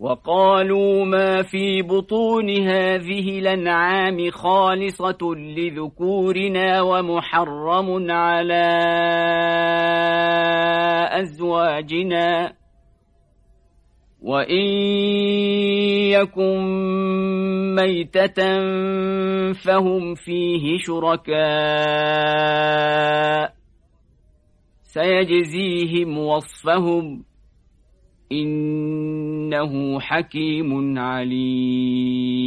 وقالوا ما في بطون هذه الأنعام خالصة لذكورنا ومحرم على أزواجنا. وإن يكن ميتة فهم فيه شركاء. سيجزيهم وصفهم. إنه حكيم عليم.